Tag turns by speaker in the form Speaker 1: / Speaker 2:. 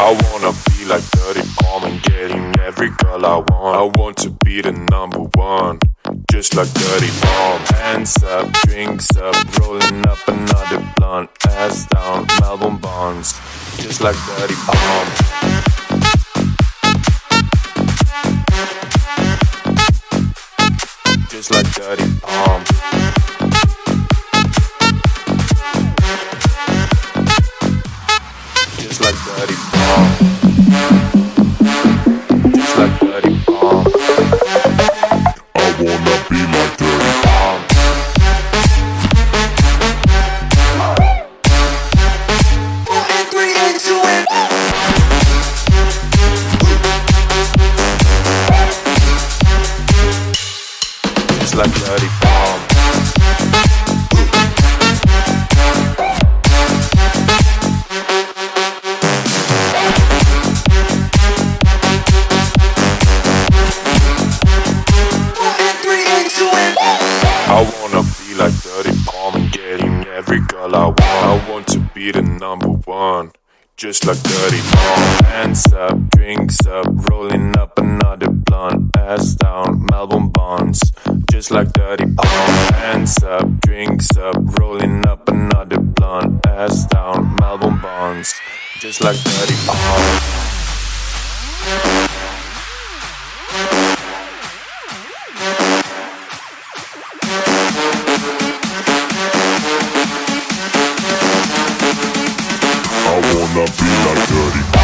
Speaker 1: I wanna be like Dirty Bomb and getting every girl I want. I want to be the number one, just like Dirty Bomb. Hands up, drinks up, rolling up another blunt. Ass down, Melbourne Bonds, just like Dirty Bomb. Just like Dirty Bomb. Like like Dirty Bomb. Girl I want. I want to be the number one, just like Dirty Bomb. Hands up, drinks up, rolling up another blunt. Ass down, Melbourne Bonds, just like Dirty Bomb. Hands up, drinks up, rolling up another blunt. Ass down, Melbourne Bonds, just like Dirty Bomb. Wanna be like Dirty